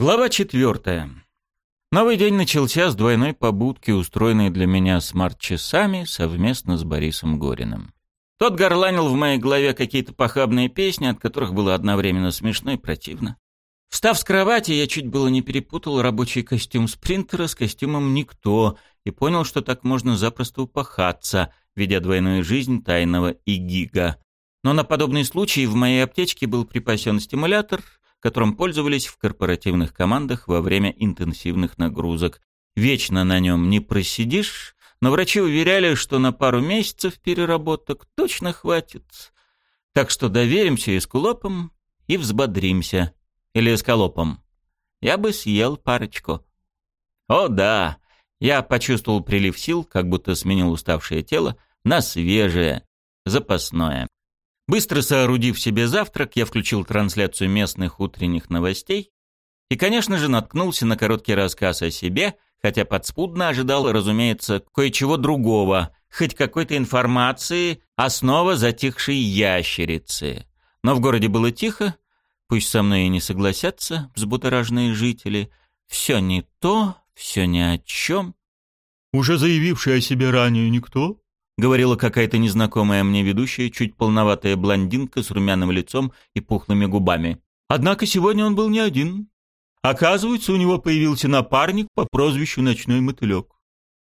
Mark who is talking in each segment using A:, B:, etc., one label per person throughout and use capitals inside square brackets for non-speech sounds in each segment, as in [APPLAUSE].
A: Глава четвертая. Новый день начался с двойной побудки, устроенной для меня смарт-часами совместно с Борисом Гориным. Тот горланил в моей голове какие-то похабные песни, от которых было одновременно смешно и противно. Встав с кровати, я чуть было не перепутал рабочий костюм спринтера с костюмом «Никто» и понял, что так можно запросто упахаться, ведя двойную жизнь тайного игига. Но на подобный случай в моей аптечке был припасен стимулятор — которым пользовались в корпоративных командах во время интенсивных нагрузок. Вечно на нем не просидишь, но врачи уверяли, что на пару месяцев переработок точно хватит. Так что доверимся эскулопам и взбодримся. Или эскалопам. Я бы съел парочку. О да, я почувствовал прилив сил, как будто сменил уставшее тело, на свежее, запасное. Быстро соорудив себе завтрак, я включил трансляцию местных утренних новостей и, конечно же, наткнулся на короткий рассказ о себе, хотя подспудно ожидал, разумеется, кое-чего другого, хоть какой-то информации, основа затихшей ящерицы. Но в городе было тихо, пусть со мной и не согласятся взбудораженные жители. Все не то, все ни о чем.
B: «Уже заявивший о себе ранее никто?»
A: Говорила какая-то незнакомая мне ведущая, чуть полноватая блондинка с румяным лицом и пухлыми губами. Однако сегодня он был не один. Оказывается, у него появился напарник по прозвищу «Ночной мотылек».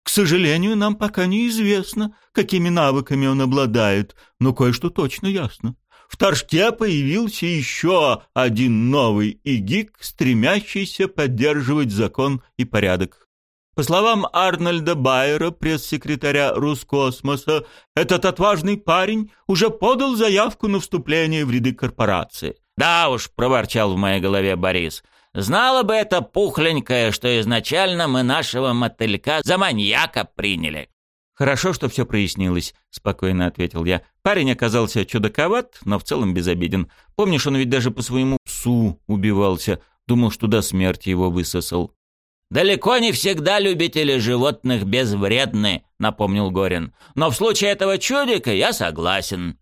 A: К сожалению, нам пока неизвестно, какими навыками он обладает, но кое-что точно ясно. В Торжке появился еще один новый игик, стремящийся поддерживать закон и порядок. По словам Арнольда Байера, пресс-секретаря Роскосмоса, этот отважный парень уже подал заявку на вступление в ряды корпорации. «Да уж», — проворчал в моей голове Борис, — «знала бы это пухленькая, что изначально мы нашего мотылька за маньяка приняли». «Хорошо, что все прояснилось», — спокойно ответил я. «Парень оказался чудаковат, но в целом безобиден. Помнишь, он ведь даже по своему псу убивался. Думал, что до смерти его высосал». «Далеко не всегда любители животных безвредны», — напомнил Горин. «Но в случае этого чудика я согласен».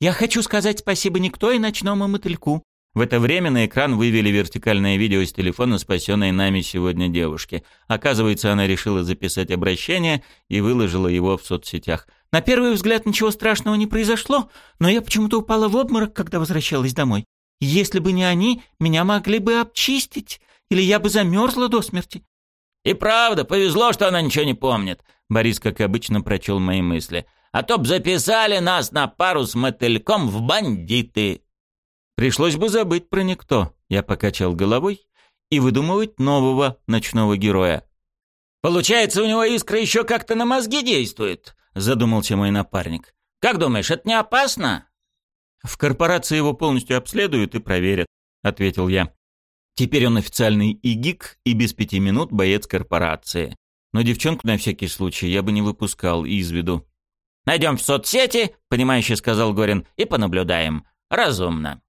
C: «Я хочу сказать спасибо никто и ночному мотыльку».
A: В это время на экран вывели вертикальное видео с телефона спасенной нами сегодня девушки. Оказывается, она решила записать обращение и выложила его в соцсетях.
C: «На первый взгляд ничего страшного не произошло, но я почему-то упала в обморок, когда возвращалась домой. Если бы не они, меня могли бы обчистить или я бы замерзла до смерти».
A: «И правда, повезло, что она ничего не помнит», — Борис, как обычно, прочел мои мысли. «А то б записали нас на пару с мотыльком в бандиты». «Пришлось бы забыть про никто», — я покачал головой, «и выдумывать нового ночного героя». «Получается, у него искра еще как-то на мозги действует», — задумался мой напарник. «Как думаешь, это не опасно?» «В корпорации его полностью обследуют и проверят», — ответил я. Теперь он официальный ИГИК и без пяти минут боец корпорации. Но девчонку на всякий случай я бы не выпускал из виду.
C: «Найдем в соцсети», — понимающе сказал Горин, — «и понаблюдаем. Разумно».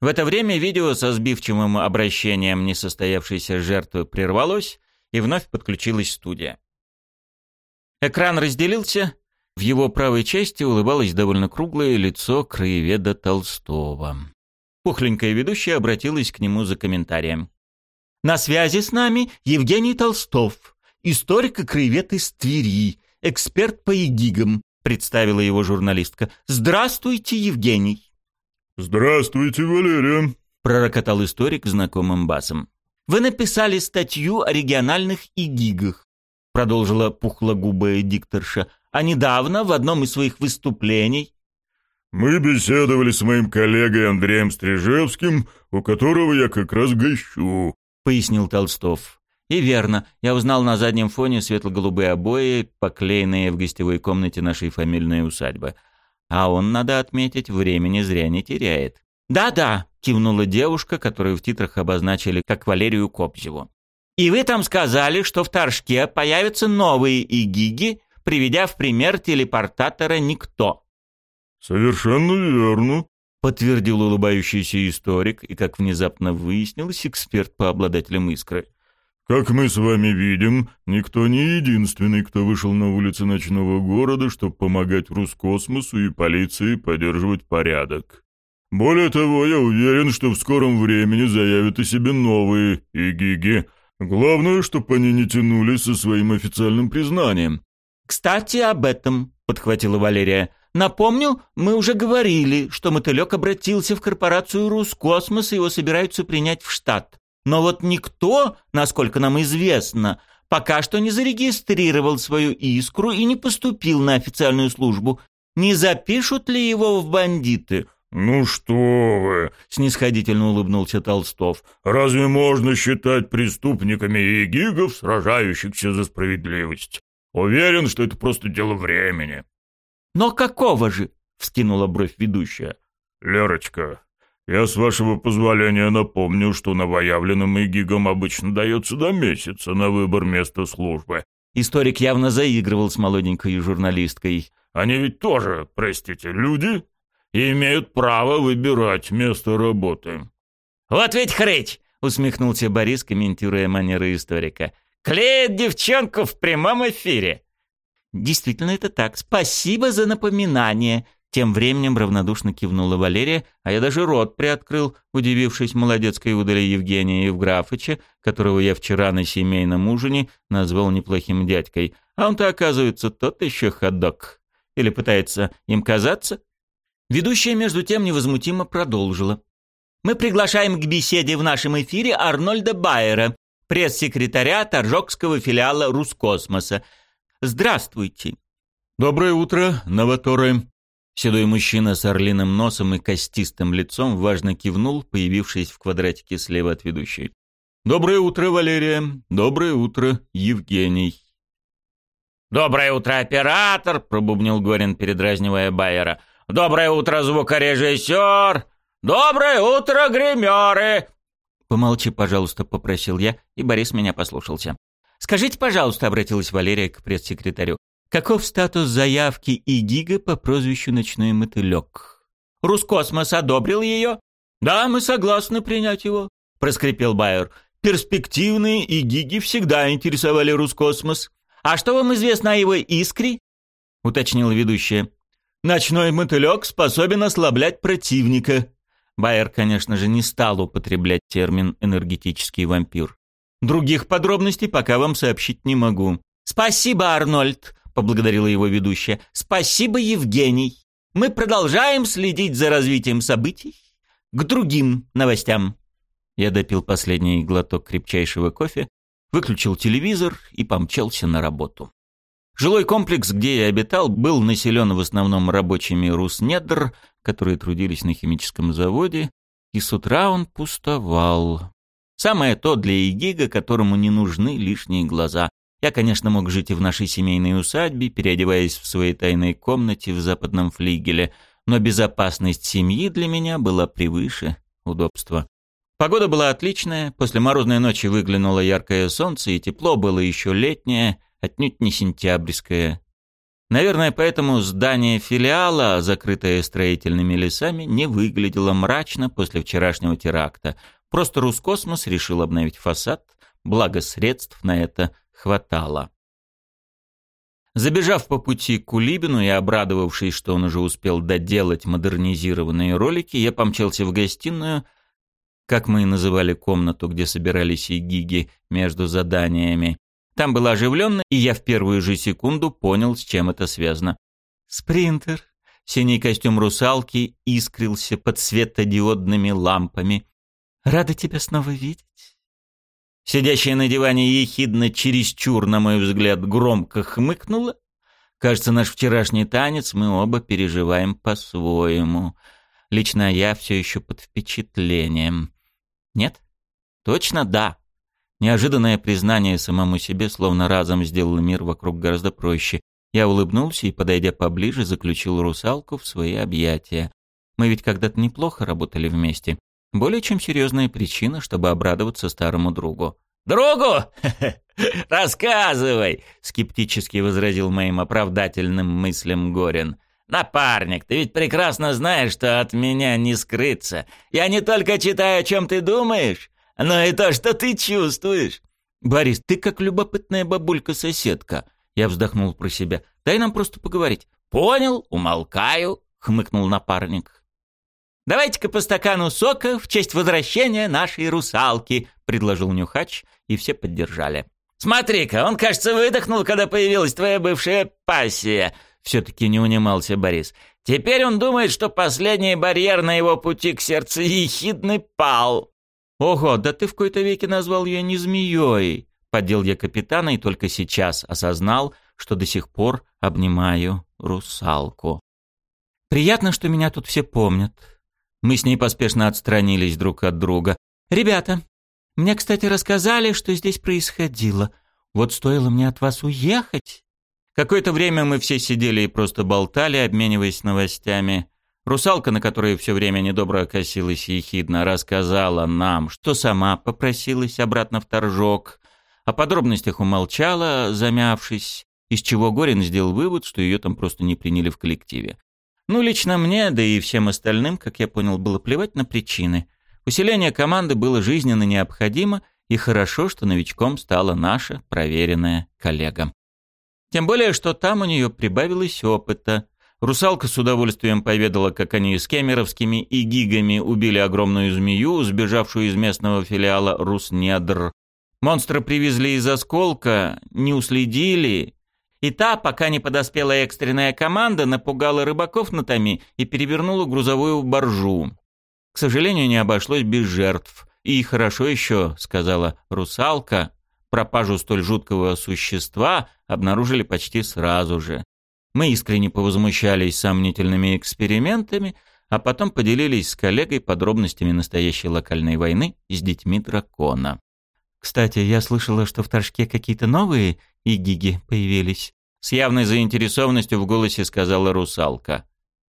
A: В это время видео со сбивчивым обращением несостоявшейся жертвы прервалось, и вновь подключилась студия. Экран разделился, в его правой части улыбалось довольно круглое лицо краеведа Толстого. Пухленькая ведущая обратилась к нему за комментарием.
C: «На связи с нами Евгений Толстов, историк и краевед из Твери, эксперт по егигам», представила его журналистка. «Здравствуйте, Евгений».
B: «Здравствуйте, Валерия»,
A: пророкотал историк знакомым басом.
C: «Вы написали статью о региональных игигах», продолжила пухлогубая дикторша, «а недавно в одном из своих выступлений
B: «Мы беседовали с моим коллегой Андреем Стрижевским, у которого я как раз гощу», —
A: пояснил Толстов. И верно, я узнал на заднем фоне светло-голубые обои, поклеенные в гостевой комнате нашей фамильной усадьбы. А он, надо отметить, времени зря не теряет.
C: «Да-да», — кивнула девушка, которую в титрах обозначили как Валерию Кобзеву. «И вы там сказали, что в Торжке появятся новые игиги, приведя в пример телепортатора «Никто».
B: «Совершенно верно», —
A: подтвердил улыбающийся историк и, как внезапно выяснилось, эксперт по обладателям искры.
B: «Как мы с вами видим, никто не единственный, кто вышел на улицы ночного города, чтобы помогать Роскосмосу и полиции поддерживать порядок. Более того, я уверен, что в скором времени заявят о себе новые игиги. Главное, чтобы они не тянулись со своим официальным признанием».
A: «Кстати, об этом», — подхватила Валерия. «Напомню, мы уже говорили, что мотылек обратился в корпорацию «Рускосмос» и его собираются принять в штат. Но вот никто, насколько нам известно, пока что не зарегистрировал свою искру и не поступил на официальную службу. Не запишут ли его в бандиты?»
B: «Ну что вы!» — снисходительно улыбнулся Толстов. «Разве можно считать преступниками и гигов, сражающихся за справедливость? Уверен, что это просто дело времени».
A: «Но какого же?» — вскинула бровь ведущая.
B: «Лерочка, я, с вашего позволения, напомню, что новоявленным и гигам обычно дается до месяца на выбор места службы».
A: Историк явно заигрывал с молоденькой журналисткой.
B: «Они ведь тоже, простите, люди?» и имеют право выбирать место работы».
A: «Вот ведь хрыть!» — усмехнулся Борис, комментируя манеры историка. «Клеит девчонку в прямом эфире!» «Действительно это так. Спасибо за напоминание!» Тем временем равнодушно кивнула Валерия, а я даже рот приоткрыл, удивившись молодецкой удали Евгения Евграфыча, которого я вчера на семейном ужине назвал неплохим дядькой. А он-то, оказывается, тот еще ходок. Или пытается им казаться? Ведущая, между тем, невозмутимо продолжила. «Мы приглашаем к беседе в нашем эфире Арнольда Байера, пресс-секретаря Торжокского филиала Рускосмоса. Здравствуйте!»
D: «Доброе утро, новаторы!» Седой мужчина с орлиным носом и костистым лицом важно кивнул, появившись в квадратике слева от ведущей. «Доброе утро, Валерия! Доброе утро, Евгений!»
A: «Доброе утро, оператор!» — пробубнил Горин, передразнивая Байера. Доброе утро, звукорежиссер! Доброе утро, гримеры!» «Помолчи, пожалуйста», — попросил я, и Борис меня послушался. «Скажите, пожалуйста», — обратилась Валерия к пресс-секретарю, «каков статус заявки ИГИГа по прозвищу «Ночной мотылек»?» «Рускосмос одобрил ее?» «Да, мы согласны принять его», — проскрипел Байер. «Перспективные ИГИГи всегда интересовали Рускосмос». «А что вам известно о его искре?» — уточнила ведущая. Ночной мотылек способен ослаблять противника. Байер, конечно же, не стал употреблять термин «энергетический вампир». Других подробностей пока вам сообщить не могу. «Спасибо, Арнольд», — поблагодарила его ведущая. «Спасибо, Евгений. Мы продолжаем следить за развитием событий к другим новостям». Я допил последний глоток крепчайшего кофе, выключил телевизор и помчался на работу. Жилой комплекс, где я обитал, был населен в основном рабочими руснедр, которые трудились на химическом заводе, и с утра он пустовал. Самое то для Игига, которому не нужны лишние глаза. Я, конечно, мог жить и в нашей семейной усадьбе, переодеваясь в своей тайной комнате в западном флигеле, но безопасность семьи для меня была превыше удобства. Погода была отличная, после морозной ночи выглянуло яркое солнце, и тепло было еще летнее — отнюдь не сентябрьское. Наверное, поэтому здание филиала, закрытое строительными лесами, не выглядело мрачно после вчерашнего теракта. Просто Рускосмос решил обновить фасад, благо средств на это хватало. Забежав по пути к Кулибину и обрадовавшись, что он уже успел доделать модернизированные ролики, я помчался в гостиную, как мы и называли комнату, где собирались и гиги между заданиями, там было оживленно, и я в первую же секунду понял, с чем это связано. «Спринтер». Синий костюм русалки искрился под светодиодными лампами. «Рада тебя снова видеть». Сидящая на диване ехидно чересчур, на мой взгляд, громко хмыкнула. Кажется, наш вчерашний танец мы оба переживаем по-своему. Лично я все еще под впечатлением. Нет? Точно да. Неожиданное признание самому себе словно разом сделало мир вокруг гораздо проще. Я улыбнулся и, подойдя поближе, заключил русалку в свои объятия. Мы ведь когда-то неплохо работали вместе. Более чем серьезная причина, чтобы обрадоваться старому другу. «Другу? [LAUGHS] Рассказывай!» — скептически возразил моим оправдательным мыслям Горин. «Напарник, ты ведь прекрасно знаешь, что от меня не скрыться. Я не только читаю, о чем ты думаешь, но и то, что ты чувствуешь. Борис, ты как любопытная бабулька-соседка. Я вздохнул про себя. Дай нам просто поговорить. Понял, умолкаю, хмыкнул напарник.
C: «Давайте-ка по стакану сока в честь возвращения нашей русалки», — предложил Нюхач, и все поддержали. «Смотри-ка, он, кажется, выдохнул, когда появилась твоя бывшая пассия», — все-таки не унимался Борис. «Теперь он думает, что последний барьер на его пути к сердцу ехидный пал».
A: «Ого, да ты в какой-то веке назвал ее не змеей», — поддел я капитана и только сейчас осознал, что до сих пор обнимаю русалку. «Приятно, что меня тут все помнят», мы с ней поспешно отстранились друг от друга. «Ребята, мне, кстати, рассказали, что здесь происходило. Вот стоило мне от вас уехать». Какое-то время мы все сидели и просто болтали, обмениваясь новостями. Русалка, на которой все время недобро косилась ехидно, рассказала нам, что сама попросилась обратно в торжок. О подробностях умолчала, замявшись, из чего Горин сделал вывод, что ее там просто не приняли в коллективе. Ну, лично мне, да и всем остальным, как я понял, было плевать на причины. Усиление команды было жизненно необходимо, и хорошо, что новичком стала наша проверенная коллега. Тем более, что там у нее прибавилось опыта. Русалка с удовольствием поведала, как они с кемеровскими и гигами убили огромную змею, сбежавшую из местного филиала Руснедр. Монстра привезли из осколка, не уследили, и та, пока не подоспела экстренная команда, напугала рыбаков на томи и перевернула грузовую боржу. К сожалению, не обошлось без жертв. И хорошо еще, сказала русалка, пропажу столь жуткого существа обнаружили почти сразу же. Мы искренне повозмущались сомнительными экспериментами, а потом поделились с коллегой подробностями настоящей локальной войны с детьми дракона. Кстати, я слышала, что в Торжке какие-то новые игиги появились. С явной заинтересованностью в голосе сказала русалка.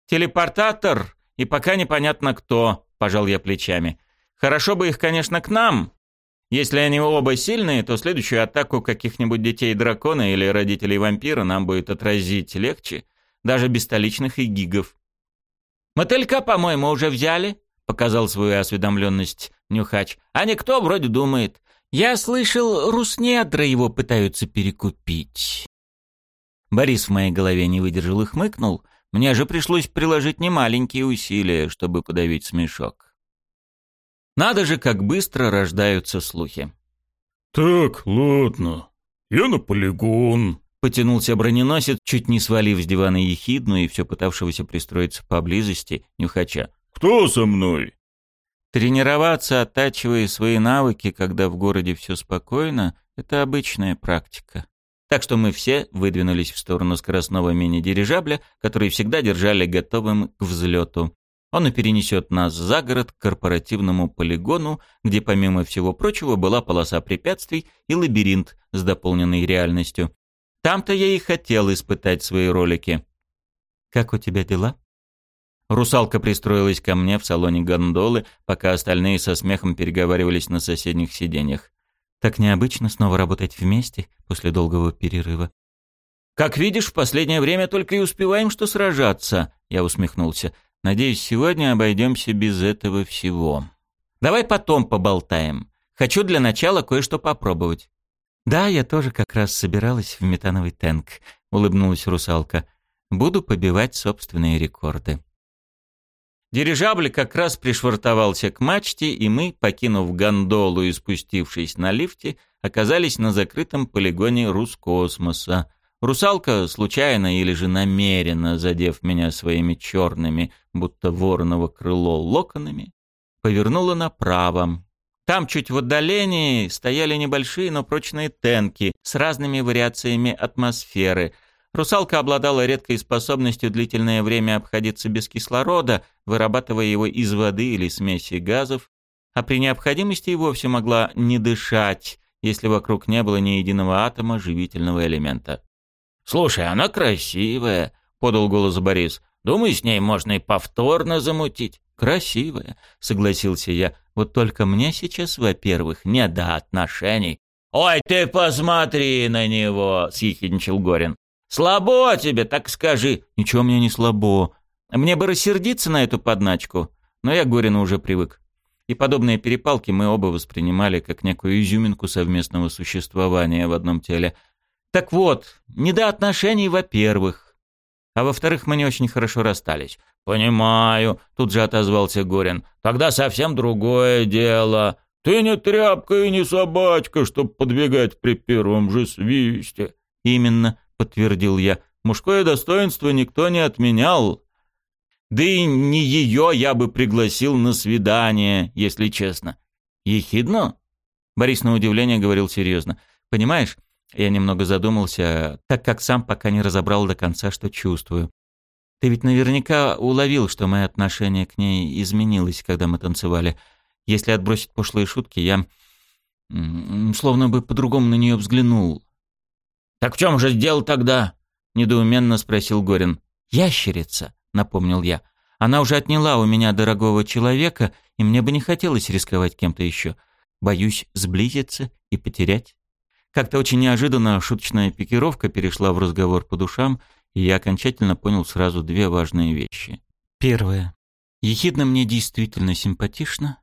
A: «Телепортатор и пока непонятно кто», — пожал я плечами. «Хорошо бы их, конечно, к нам. Если они оба сильные, то следующую атаку каких-нибудь детей дракона или родителей вампира нам будет отразить легче, даже без столичных игигов». «Мотылька, по-моему, уже взяли», — показал свою осведомленность Нюхач. «А никто вроде думает. Я слышал, руснедра его пытаются перекупить. Борис в моей голове не выдержал и хмыкнул. Мне же пришлось приложить немаленькие усилия, чтобы подавить смешок. Надо же, как быстро рождаются слухи.
B: «Так, ладно. Я на полигон», —
A: потянулся броненосец, чуть не свалив с дивана ехидну и все пытавшегося пристроиться поблизости, нюхача.
B: «Кто со мной?»
A: Тренироваться, оттачивая свои навыки, когда в городе все спокойно, это обычная практика. Так что мы все выдвинулись в сторону скоростного мини-дирижабля, который всегда держали готовым к взлету. Он и перенесет нас за город к корпоративному полигону, где, помимо всего прочего, была полоса препятствий и лабиринт с дополненной реальностью. Там-то я и хотел испытать свои ролики. «Как у тебя дела?» Русалка пристроилась ко мне в салоне гондолы, пока остальные со смехом переговаривались на соседних сиденьях. Так необычно снова работать вместе после долгого перерыва. «Как видишь, в последнее время только и успеваем, что сражаться», — я усмехнулся. «Надеюсь, сегодня обойдемся без этого всего. Давай потом поболтаем. Хочу для начала кое-что попробовать». «Да, я тоже как раз собиралась в метановый тэнк», — улыбнулась русалка. «Буду побивать собственные рекорды». Дирижабль как раз пришвартовался к мачте, и мы, покинув гондолу и спустившись на лифте, оказались на закрытом полигоне Рускосмоса. Русалка, случайно или же намеренно задев меня своими черными, будто вороново крыло, локонами, повернула направо. Там, чуть в отдалении, стояли небольшие, но прочные тенки с разными вариациями атмосферы — Русалка обладала редкой способностью длительное время обходиться без кислорода, вырабатывая его из воды или смеси газов, а при необходимости и вовсе могла не дышать, если вокруг не было ни единого атома живительного элемента. «Слушай, она красивая», — подал голос Борис. «Думаю, с ней можно и повторно замутить». «Красивая», — согласился я. «Вот только мне сейчас, во-первых, не до отношений». «Ой, ты посмотри на него!» — съехидничал Горин. «Слабо тебе, так скажи». «Ничего мне не слабо. Мне бы рассердиться на эту подначку, но я к Горину уже привык. И подобные перепалки мы оба воспринимали как некую изюминку совместного существования в одном теле. Так вот, не до отношений, во-первых. А во-вторых, мы не очень хорошо расстались.
B: «Понимаю», — тут же отозвался Горин. «Тогда совсем другое дело. Ты не тряпка и не собачка, чтоб подбегать при первом же свисте».
A: «Именно», — подтвердил я. «Мужское достоинство никто не отменял. Да и не ее я бы пригласил на свидание, если честно». «Ехидно?» Борис на удивление говорил серьезно. «Понимаешь, я немного задумался, так как сам пока не разобрал до конца, что чувствую. Ты ведь наверняка уловил, что мое отношение к ней изменилось, когда мы танцевали. Если отбросить пошлые шутки, я словно бы по-другому на нее взглянул.
B: «Так в чем же дело тогда?» — недоуменно спросил Горин.
A: «Ящерица», — напомнил я. «Она уже отняла у меня дорогого человека, и мне бы не хотелось рисковать кем-то еще. Боюсь сблизиться и потерять». Как-то очень неожиданно шуточная пикировка перешла в разговор по душам, и я окончательно понял сразу две важные вещи. Первое. Ехидна мне действительно симпатично,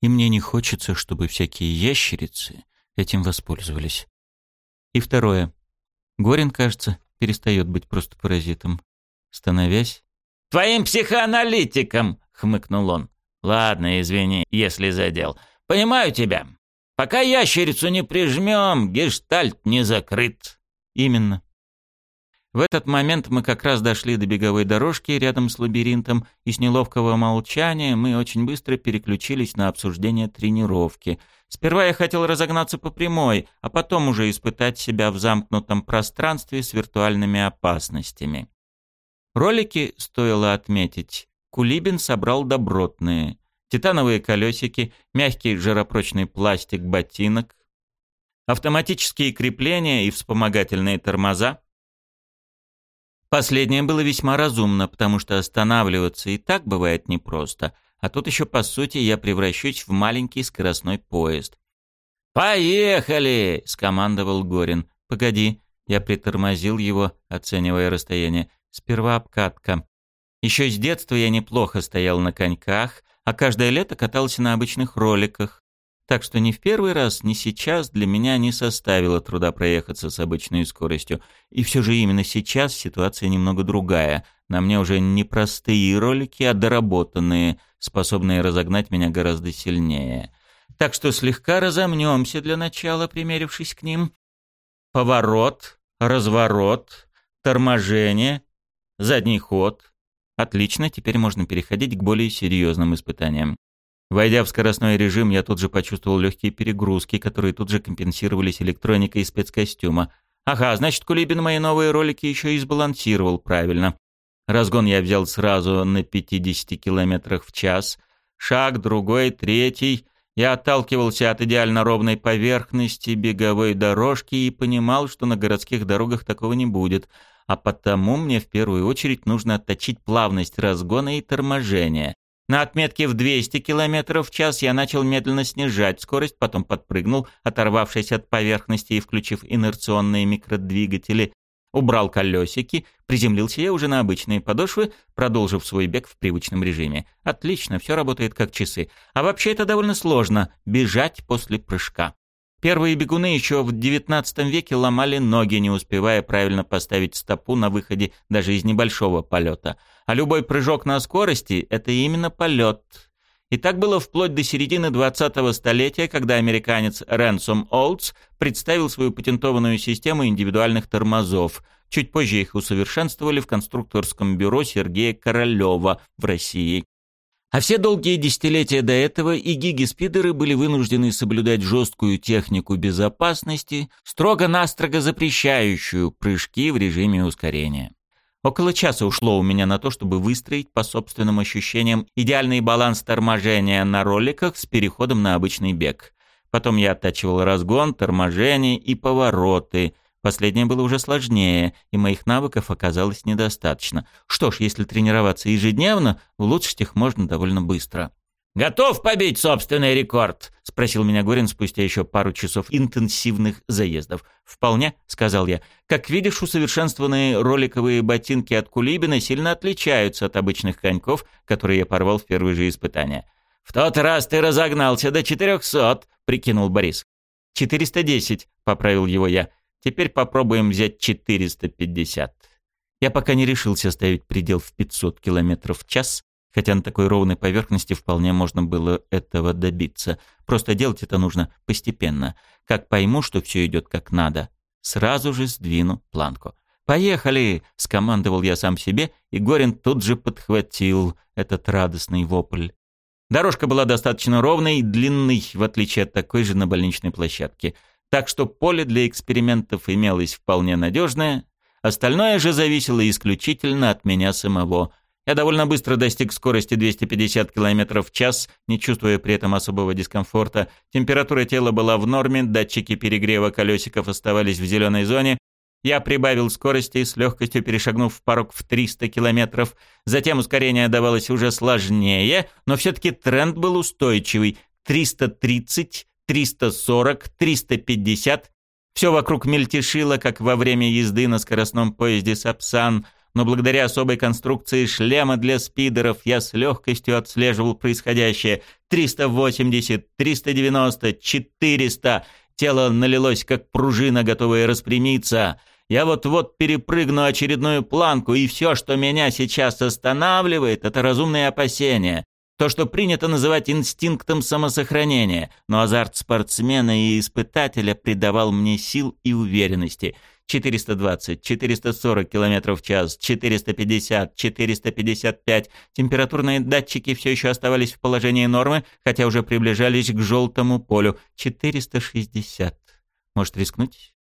A: и мне не хочется, чтобы всякие ящерицы этим воспользовались. И второе. Горин, кажется, перестает быть просто паразитом, становясь...
B: «Твоим психоаналитиком!» — хмыкнул он. «Ладно, извини, если задел. Понимаю тебя. Пока ящерицу не прижмем, гештальт не закрыт.
A: Именно. В этот момент мы как раз дошли до беговой дорожки рядом с лабиринтом, и с неловкого молчания мы очень быстро переключились на обсуждение тренировки. Сперва я хотел разогнаться по прямой, а потом уже испытать себя в замкнутом пространстве с виртуальными опасностями. Ролики, стоило отметить, Кулибин собрал добротные титановые колесики, мягкий жаропрочный пластик ботинок, автоматические крепления и вспомогательные тормоза. Последнее было весьма разумно, потому что останавливаться и так бывает непросто, а тут еще, по сути, я превращусь в маленький скоростной поезд.
B: «Поехали!» — скомандовал Горин.
A: «Погоди», — я притормозил его, оценивая расстояние. «Сперва обкатка. Еще с детства я неплохо стоял на коньках, а каждое лето катался на обычных роликах. Так что ни в первый раз, ни сейчас для меня не составило труда проехаться с обычной скоростью. И все же именно сейчас ситуация немного другая. На мне уже не простые ролики, а доработанные, способные разогнать меня гораздо сильнее. Так что слегка разомнемся для начала, примерившись к ним. Поворот, разворот, торможение, задний ход, Отлично, теперь можно переходить к более серьезным испытаниям. Войдя в скоростной режим, я тут же почувствовал легкие перегрузки, которые тут же компенсировались электроникой спецкостюма. Ага, значит, Кулибин мои новые ролики еще и сбалансировал правильно. Разгон я взял сразу на 50 километрах в час. Шаг, другой, третий. Я отталкивался от идеально ровной поверхности беговой дорожки и понимал, что на городских дорогах такого не будет — а потому мне в первую очередь нужно отточить плавность разгона и торможения. На отметке в 200 км в час я начал медленно снижать скорость, потом подпрыгнул, оторвавшись от поверхности и включив инерционные микродвигатели, убрал колесики, приземлился я уже на обычные подошвы, продолжив свой бег в привычном режиме. Отлично, все работает как часы. А вообще это довольно сложно — бежать после прыжка. Первые бегуны еще в XIX веке ломали ноги, не успевая правильно поставить стопу на выходе даже из небольшого полета. А любой прыжок на скорости – это именно полет. И так было вплоть до середины 20-го столетия, когда американец Рэнсом Олдс представил свою патентованную систему индивидуальных тормозов. Чуть позже их усовершенствовали в конструкторском бюро Сергея Королева в России. А все долгие десятилетия до этого и гиги-спидеры были вынуждены соблюдать жесткую технику безопасности, строго-настрого запрещающую прыжки в режиме ускорения. Около часа ушло у меня на то, чтобы выстроить по собственным ощущениям идеальный баланс торможения на роликах с переходом на обычный бег. Потом я оттачивал разгон, торможение и повороты – Последнее было уже сложнее, и моих навыков оказалось недостаточно. Что ж, если тренироваться ежедневно, улучшить их можно довольно быстро.
B: «Готов побить собственный рекорд?»
A: — спросил меня Горин спустя еще пару часов интенсивных заездов. «Вполне», — сказал я. «Как видишь, усовершенствованные роликовые ботинки от Кулибина сильно отличаются от обычных коньков, которые я порвал в первые же испытания».
B: «В тот раз ты разогнался до четырехсот», — прикинул Борис.
A: «Четыреста десять», — поправил его я. Теперь попробуем взять 450. Я пока не решился ставить предел в 500 км в час, хотя на такой ровной поверхности вполне можно было этого добиться. Просто делать это нужно постепенно. Как пойму, что все идет как надо, сразу же сдвину планку. «Поехали!» — скомандовал я сам себе, и Горин тут же подхватил этот радостный вопль. Дорожка была достаточно ровной и длинной, в отличие от такой же на больничной площадке. Так что поле для экспериментов имелось вполне надежное, остальное же зависело исключительно от меня самого. Я довольно быстро достиг скорости 250 км в час, не чувствуя при этом особого дискомфорта. Температура тела была в норме, датчики перегрева колесиков оставались в зеленой зоне, я прибавил скорости, с легкостью перешагнув порог в 300 километров. Затем ускорение давалось уже сложнее, но все-таки тренд был устойчивый. 330, 340, 350. Все вокруг мельтешило, как во время езды на скоростном поезде «Сапсан», но благодаря особой конструкции шлема для спидеров я с легкостью отслеживал происходящее. 380, 390, 400. Тело налилось, как пружина, готовая распрямиться. Я вот-вот перепрыгну очередную планку, и все, что меня сейчас останавливает, это разумные опасения. То, что принято называть инстинктом самосохранения, но азарт спортсмена и испытателя придавал мне сил и уверенности. 420, 440 км в час, 450, 455. Температурные датчики все еще оставались в положении нормы, хотя уже приближались к желтому полю. 460. Может рискнуть?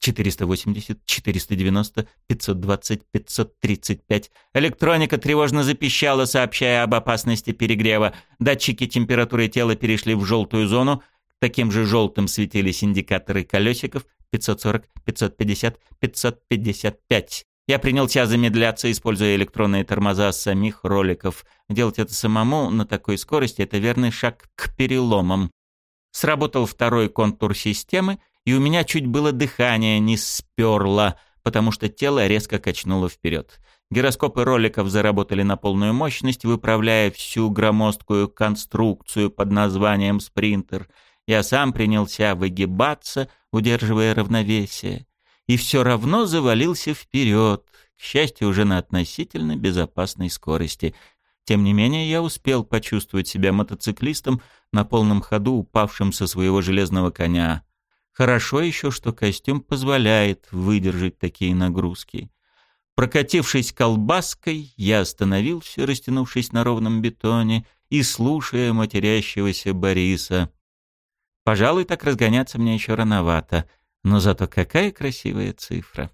A: 480, 490, 520, 535. Электроника тревожно запищала, сообщая об опасности перегрева. Датчики температуры тела перешли в желтую зону. Таким же желтым светились индикаторы колесиков. 540, 550, 555. Я принялся замедляться, используя электронные тормоза самих роликов. Делать это самому на такой скорости – это верный шаг к переломам. Сработал второй контур системы, и у меня чуть было дыхание не сперло, потому что тело резко качнуло вперед. Гироскопы роликов заработали на полную мощность, выправляя всю громоздкую конструкцию под названием «Спринтер». Я сам принялся выгибаться, удерживая равновесие. И все равно завалился вперед, к счастью, уже на относительно безопасной скорости. Тем не менее, я успел почувствовать себя мотоциклистом на полном ходу, упавшим со своего железного коня. Хорошо еще, что костюм позволяет выдержать такие нагрузки. Прокатившись колбаской, я остановился, растянувшись на ровном бетоне и слушая матерящегося Бориса. Пожалуй, так разгоняться мне еще рановато, но зато какая красивая цифра.